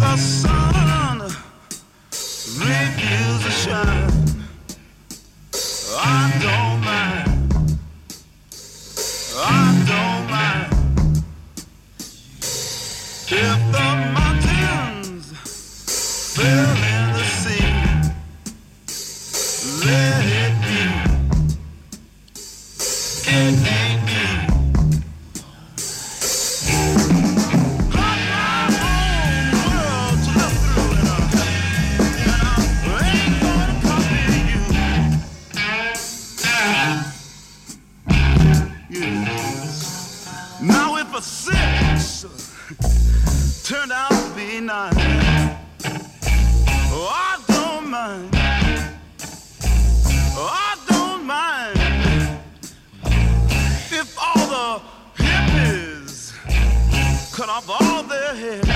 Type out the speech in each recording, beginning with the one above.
the sun If six turned out to be nine, oh, I don't mind. Oh, I don't mind if all the hippies cut off all their hair.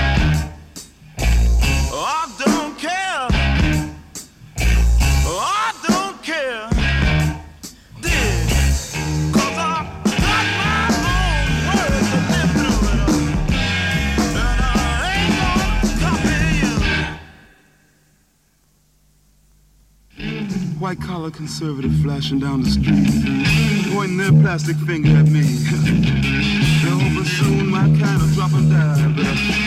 White collar conservative flashing down the street, pointing their plastic finger at me. They're hoping soon my kind of drop and die,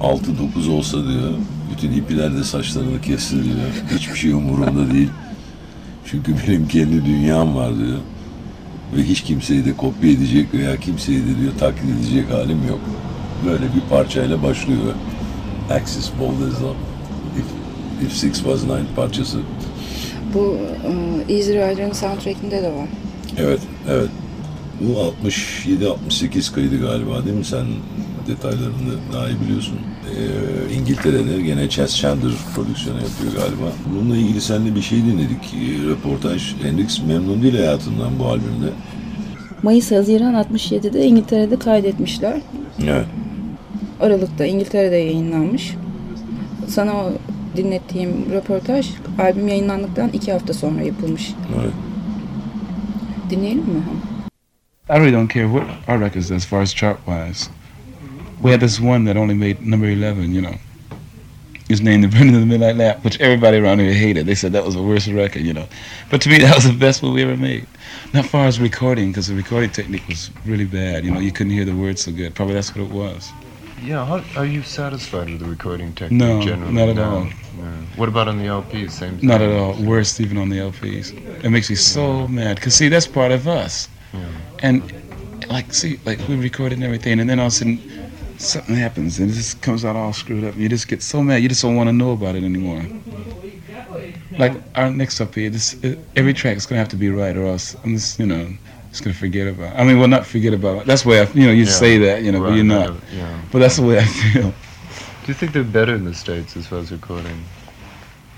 6-9 olsa diyor, bütün ipiler de saçlarını kesti diyor. Hiçbir şey umurumda değil. Çünkü benim kendi dünyam var diyor. Ve hiç kimseyi de kopya edecek veya kimseyi de diyor taklit edecek halim yok. Böyle bir parçayla başlıyor. Axis Bold as If, if Six Was Nine parçası. Bu e, Easy Rider'ın soundtrackinde de var. Evet, evet. Bu 67-68 kaydı galiba değil mi? Sen detaylarını daha iyi biliyorsun. Ee, İngiltere'de gene Chas Chandler prodüksiyonu yapıyor galiba. Bununla ilgili seninle bir şey dinledik. Ee, röportaj. Hendrix memnun değil hayatından bu albümde. Mayıs-Haziran 67'de İngiltere'de kaydetmişler. Evet. Aralık'ta İngiltere'de yayınlanmış. Sana o dinlettiğim röportaj albüm yayınlandıktan iki hafta sonra yapılmış. evet. Dinleyelim mi? I really don't care what our records as far as chart wise. We had this one that only made number 11, you know. It was named The Burning of the Midnight Lamp, which everybody around here hated. They said that was the worst record, you know. But to me, that was the best one we ever made. Not far as recording, because the recording technique was really bad. You know, you couldn't hear the words so good. Probably that's what it was. Yeah, how, are you satisfied with the recording technique No, generally? not at No, all. no. What about on the LPs? Same thing? Not at all. Worse even on the LPs. It makes me so mad. Because, see, that's part of us. Yeah. And, like, see, like, we recorded and everything, and then all of a sudden, something happens, and it just comes out all screwed up. And you just get so mad, you just don't want to know about it anymore. Like, our next LP, this, it, every track is going to have to be right, or else I'm just, you know, just going to forget about it. I mean, well, not forget about it. That's the way I, you know, you Yeah. say that, you know, but you're not. know, Yeah. But that's the way I feel. Do you think they're better in the States as far as recording?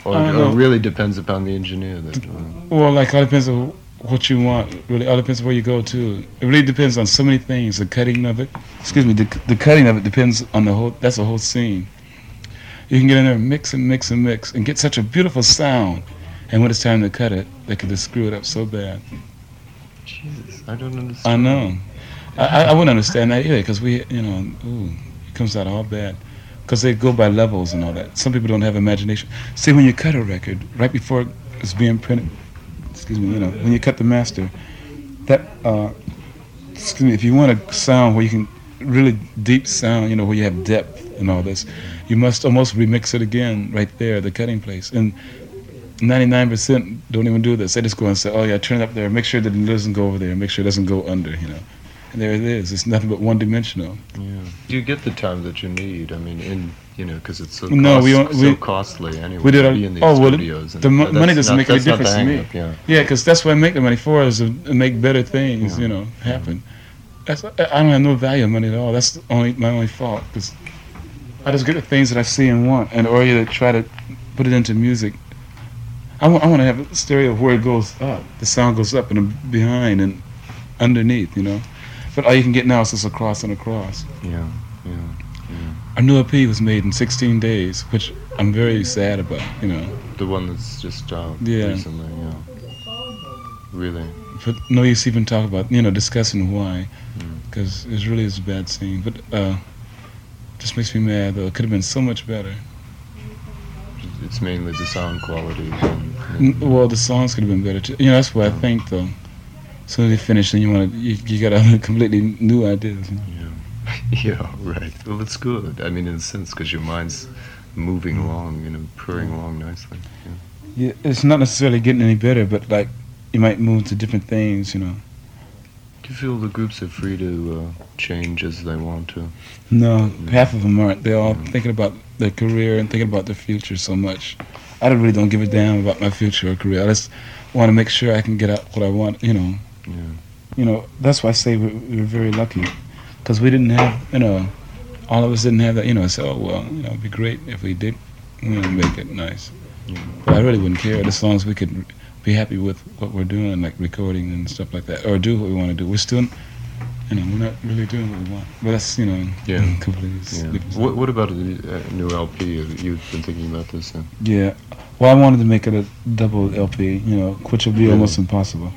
Or, or it really depends upon the engineer? That, Well, like, all depends on what you want. Really, all depends where you go to. It really depends on so many things. The cutting of it. Excuse me. The, the cutting of it depends on the whole. That's a whole scene. You can get in there and mix and mix and mix and get such a beautiful sound, and when it's time to cut it, they can just screw it up so bad. Jesus, I don't I understand. know. I, I, I wouldn't understand that either because we, you know, ooh, it comes out all bad. Because they go by levels and all that. Some people don't have imagination. See, when you cut a record, right before it's being printed, excuse me, you know, when you cut the master, that, uh, excuse me, if you want a sound where you can really deep sound, you know, where you have depth and all this, you must almost remix it again right there, the cutting place. And 99% don't even do this. They just go and say, oh yeah, turn it up there, make sure that it doesn't go over there, make sure it doesn't go under, you know. And there it is. It's nothing but one dimensional. Yeah. Do you get the time that you need? I mean, in you know, because it's so No, cost, we so we- costly anyway we did our- in these oh, well, studios. and the mo- money doesn't not- make any that's not the difference to me. hang-up, Yeah. Yeah, because that's what I make the money for is to make better things, Yeah. you know, happen. That's I I don't have no value of money at all. That's the only my only fault because I just get the things that I see and want, and or either try to put it into music. I want, I want to have a stereo where it goes up. The sound goes up and behind and underneath, you know. But all you can get now is just a cross and a cross. Yeah, yeah. Our new LP was made in 16 days, which I'm very sad about, you know. The one that's just out Yeah. recently, yeah. Really? But no use even talk about, you know, discussing why, Mm. because it really is a bad scene. But uh, just makes me mad though. It could have been so much better. It's mainly the sound quality. And, N- Well, the songs could have been better too. You know, that's what I think though. As they finish, then you want to, you, you got other completely new ideas. You know? yeah. yeah, right. Well, it's good. I mean, in a sense, because your mind's moving along, you know, purring along nicely. Yeah. Yeah, it's not necessarily getting any better, but like you might move to different things, you know. Do you feel the groups are free to uh, change as they want to? No, half of them aren't. They're all thinking about their career and thinking about their future so much. I don't really don't give a damn about my future or career. I just want to make sure I can get out what I want. You know, Yeah. you know. That's why I say we're, we're very lucky, because we didn't have, you know, all of us didn't have that. You know, so well, you know, it'd be great if we did, you know, make it nice. Yeah. But I really wouldn't care as long as we could be happy with what we're doing, like recording and stuff like that, or do what we want to do. We're still, you know, we're not really doing what we want. But that's, you know, Yeah. completely. Yeah. What, what about the uh, new LP? You've been thinking about this? Then? Yeah. Well, I wanted to make it a double LP, you know, which would be Really? almost impossible,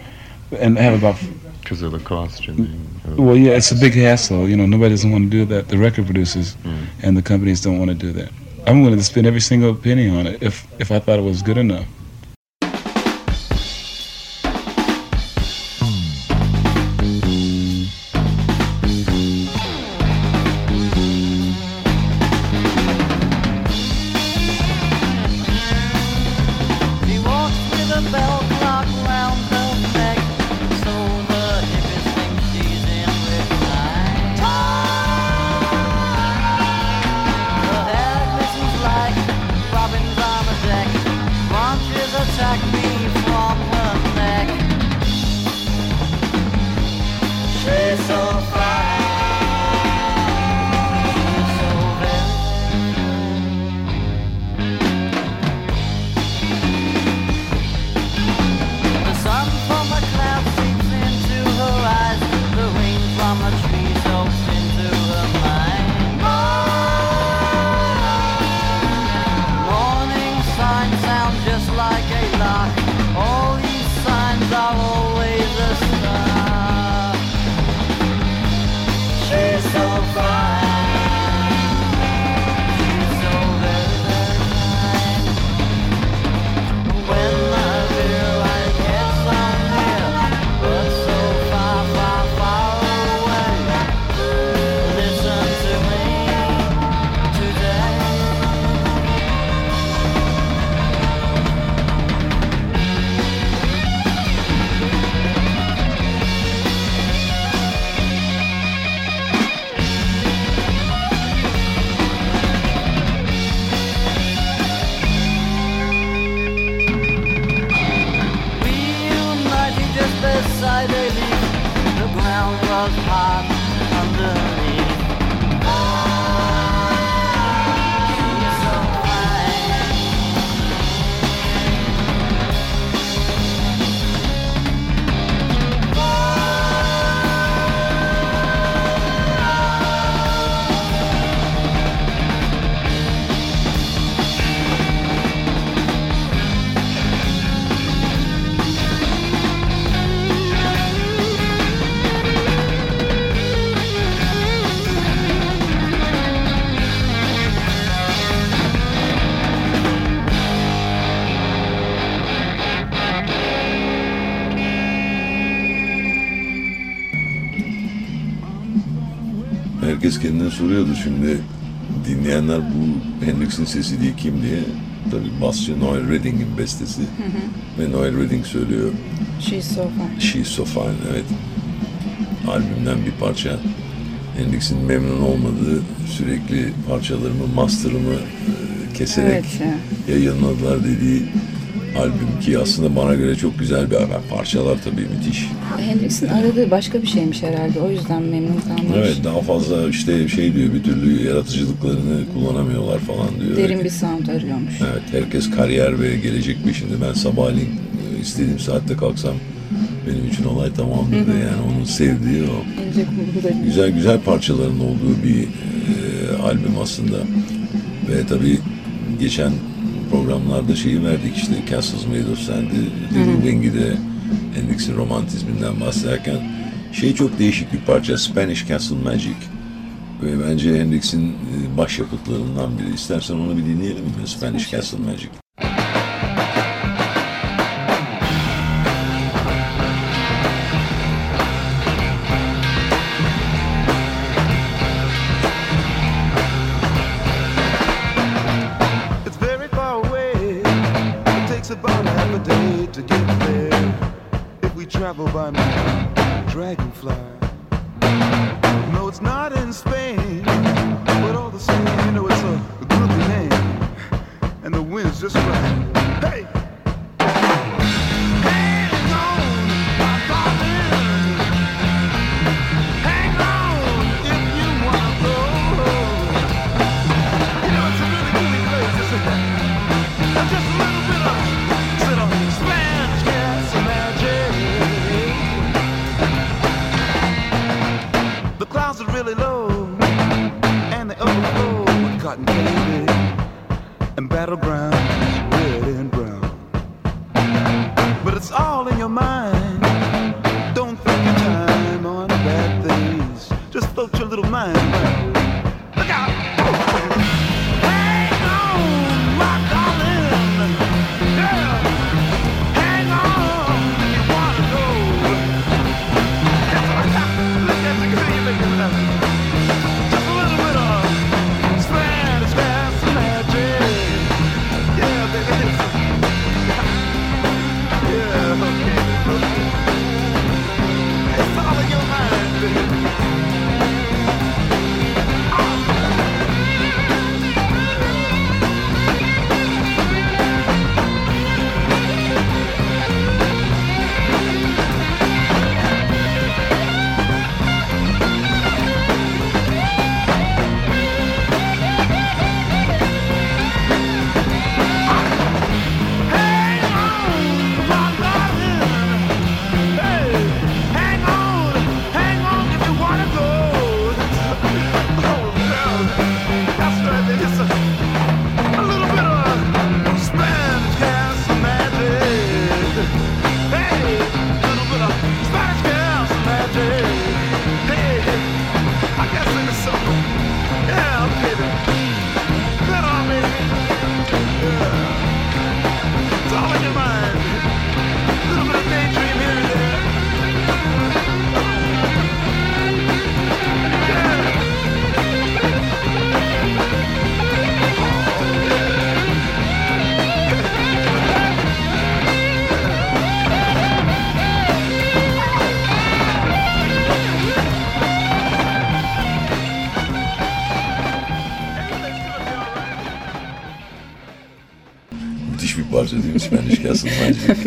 and have about. Because of the cost, you mean? Well, yeah, it's a big hassle. You know, nobody doesn't want to do that. The record producers Mm. and the companies don't want to do that. I'm willing to spend every single penny on it if if I thought it was good enough. Soruyordu şimdi dinleyenler bu Hendrix'in sesi değil kim diye. Tabii basçı Noel Redding'in bestesi. Ve Noel Redding söylüyor. She's so fine. She's so fine evet. Albümden bir parça. Hendrix'in memnun olmadığı sürekli parçalarımı, master'ımı e, keserek Evet ya. yayınladılar dediği albüm ki aslında bana göre çok güzel bir albüm. Parçalar tabii müthiş. Hendrix'in aradığı başka bir şeymiş herhalde. O yüzden memnun kalmış. Evet daha fazla işte şey diyor bir türlü yaratıcılıklarını kullanamıyorlar falan diyor. Derin bir sound arıyormuş. Evet herkes kariyer ve gelecek peşinde. Ben sabahleyin e, istediğim saatte kalksam benim için olay tamamdır yani onun sevdiği o. Güzel güzel parçaların olduğu bir e, albüm aslında. Ve tabii geçen programlarda şeyi verdik işte Castles Made of Sand'i, Little Wing'i Hendrix'in romantizminden bahsederken şey çok değişik bir parça Spanish Castle Magic. Ve bence Hendrix'in e, başyapıtlarından biri. İstersen onu bir dinleyelim mi? Spanish Castle Magic. By dragonfly.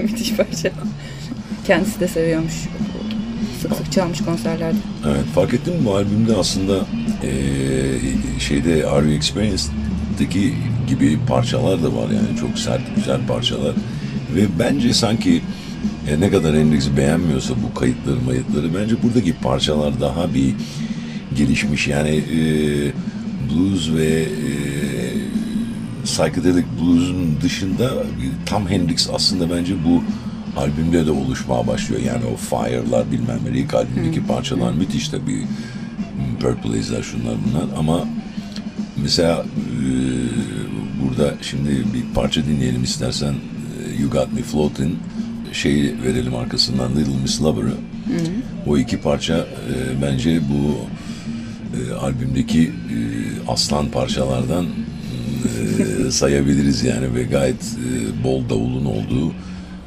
Müthiş parça. Kendisi de seviyormuş. Sık sık çalmış konserlerde. Evet, fark ettin mi bu albümde aslında eee, şeyde Are You Experienced'daki gibi parçalar da var yani çok sert güzel parçalar ve bence sanki e, ne kadar Hendrix'i beğenmiyorsa bu kayıtları mayıtları bence buradaki parçalar daha bir gelişmiş yani eee, blues ve eee psychedelic blues'un dışında tam Hendrix aslında bence bu albümde de oluşmaya başlıyor. Yani o Fire'lar bilmem ne ilk albümdeki parçalar müthiş tabii. Purple Haze'ler şunlar bunlar ama mesela e, burada şimdi bir parça dinleyelim istersen E, You Got Me Floating şey verelim arkasından Little Miss Lover'ı. O iki parça e, bence bu e, albümdeki e, aslan parçalardan e, sayabiliriz yani ve gayet e, bol davulun olduğu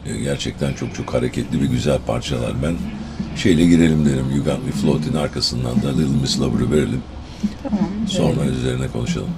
e, gerçekten çok çok hareketli ve güzel parçalar. Ben şeyle girelim derim. You Got Me Floating arkasından da Little Miss Lover'ı verelim. Tamam. Sonra üzerine konuşalım.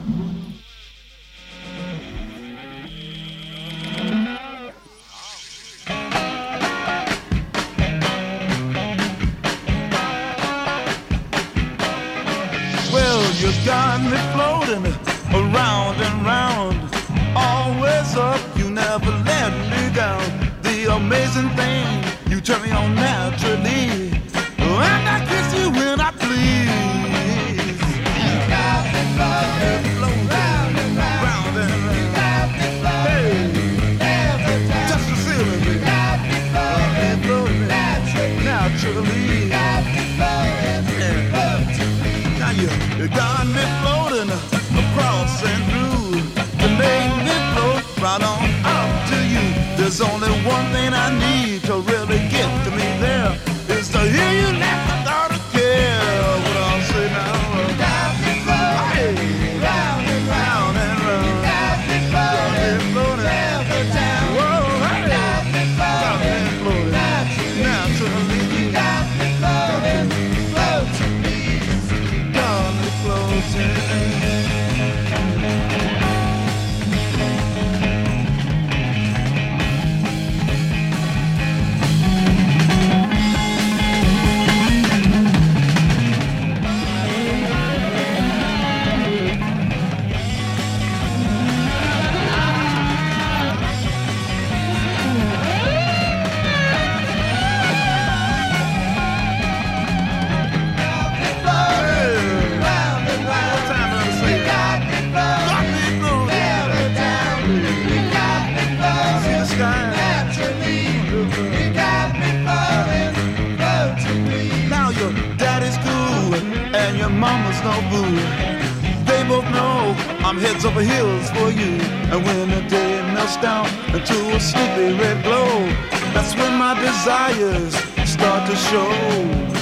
Desires start to show.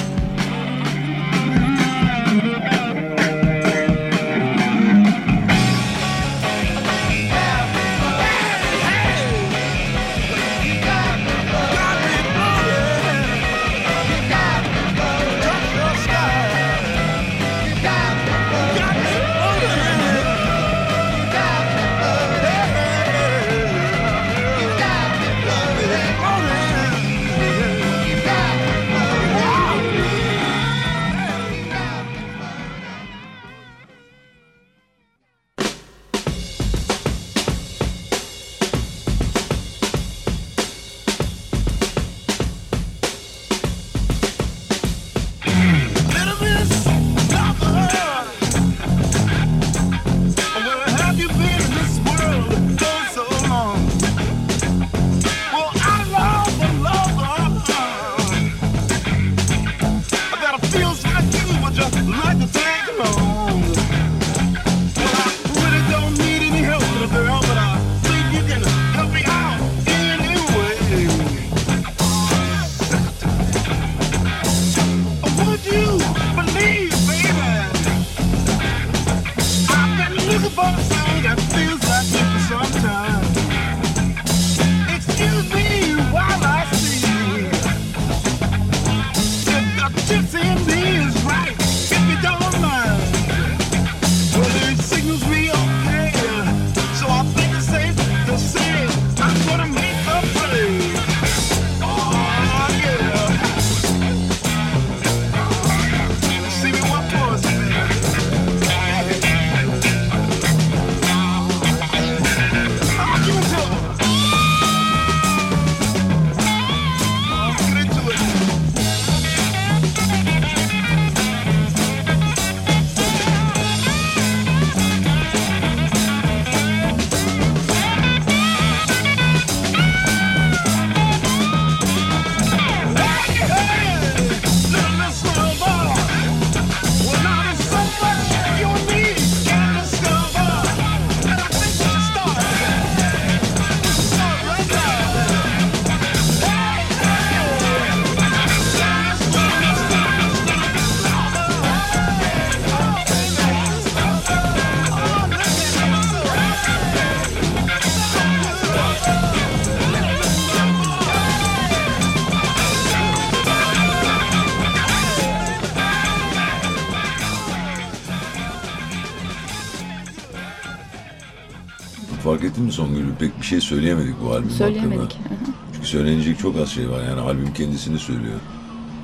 Ettin mi Songül? Pek bir şey söyleyemedik bu albüm Söyleyemedik. hakkında. Çünkü söylenecek çok az şey var. Yani albüm kendisini söylüyor.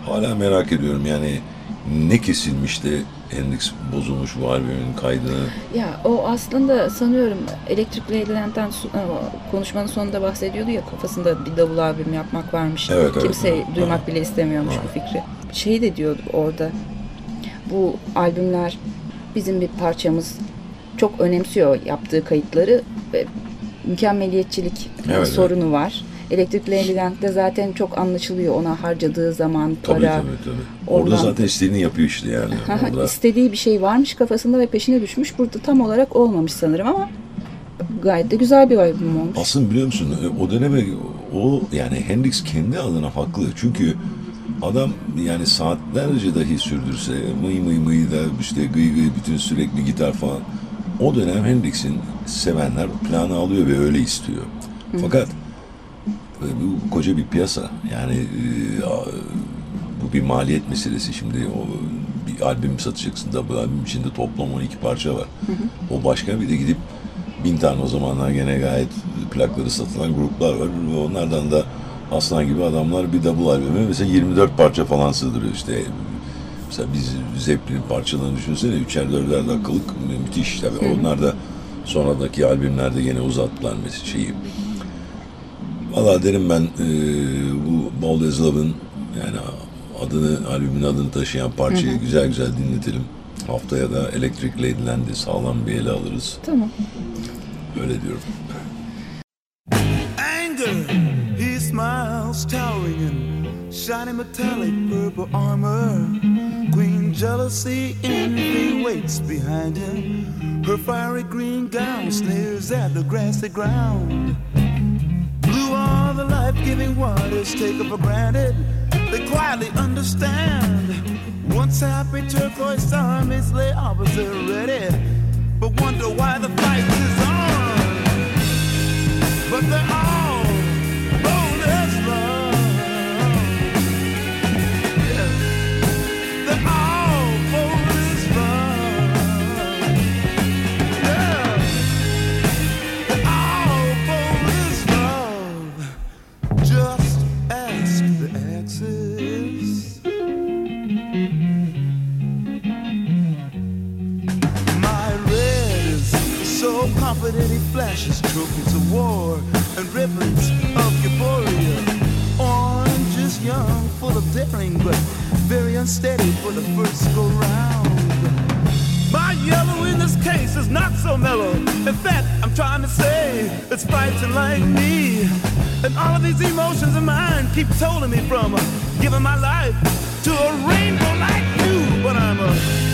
Hala merak ediyorum yani ne kesilmiş de Hendrix bozulmuş bu albümün kaydını. Ya o aslında sanıyorum Electric Ladyland'den e, konuşmanın sonunda bahsediyordu ya kafasında bir davul albüm yapmak varmış. Evet, evet. Kimse Ha, duymak ha. bile istemiyormuş Ha. bu fikri. Şey de diyordu orada. Bu albümler bizim bir parçamız çok önemsiyor yaptığı kayıtları ve mükemmeliyetçilik Evet, sorunu var. Electric Ladyland'de zaten çok anlaşılıyor ona harcadığı zaman, para. Tabii tabii tabii. Orada Oradan- zaten istediğini yapıyor işte yani. Orada İstediği bir şey varmış kafasında ve peşine düşmüş. Burada tam olarak olmamış sanırım ama gayet de güzel bir albüm olmuş. Aslında biliyor musun e, o döneme o yani Hendrix kendi adına haklı. Çünkü adam yani saatlerce dahi sürdürse mıy mıy mıy da işte gıy gıy bütün sürekli gitar falan. O dönem Hendrix'in sevenler planı alıyor ve öyle istiyor. Fakat e, bu koca bir piyasa. Yani e, bu bir maliyet meselesi. Şimdi o bir albüm satacaksın. Double albüm içinde toplam 12 parça var. O başka bir de gidip bin tane o zamanlar gene gayet plakları satılan gruplar var. Onlardan da aslan gibi adamlar bir double albüme mesela 24 parça falan sığdırıyor işte. Mesela biz Zeppelin parçalarını düşünsene. Üçer dörder dakikalık müthiş tabii. Onlar da sonradaki albümlerde gene uzattılar mesela şeyi. Valla derim ben e, bu Bold as Love'ın yani adını, albümün adını taşıyan parçayı güzel güzel dinletelim. Haftaya da Electric Ladyland'i sağlam bir ele alırız. Tamam. Öyle diyorum. anger. He smiles, towering in shiny metallic purple armor. Jealousy, envy waits behind him. Her fiery green gown sneers at the grassy ground. Blue are the life-giving waters taken for granted. They quietly understand. Once happy turquoise armies lay opposite ready, but wonder why the fight is on. But they're all so confident he flashes trophies of war and ribbons of euphoria. Orange is young, full of daring, but very unsteady for the first go round. My yellow in this case is not so mellow. In fact, I'm trying to say it's fighting like me. And all of these emotions of mine keep tolling me from uh, giving my life to a rainbow like you. But I'm a,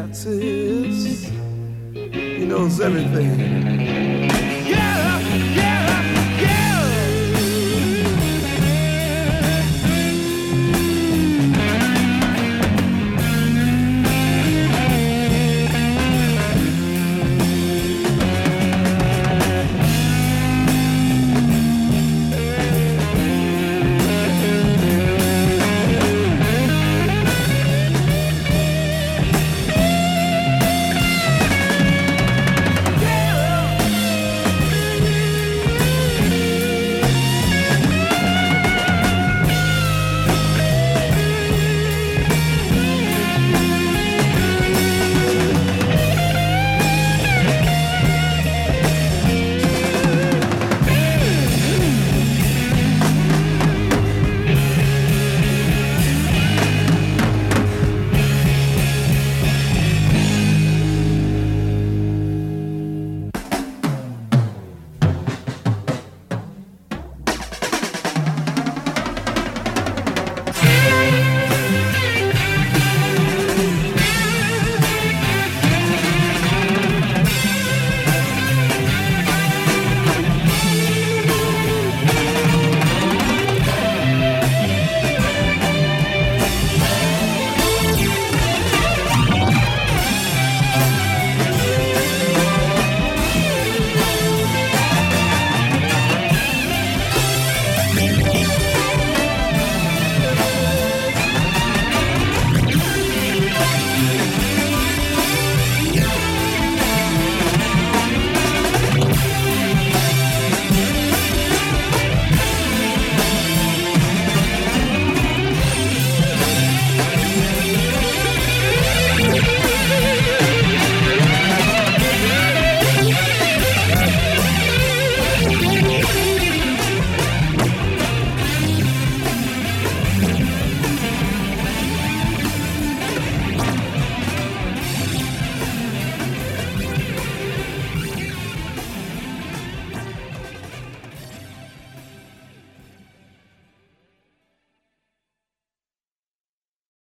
answers. He knows everything.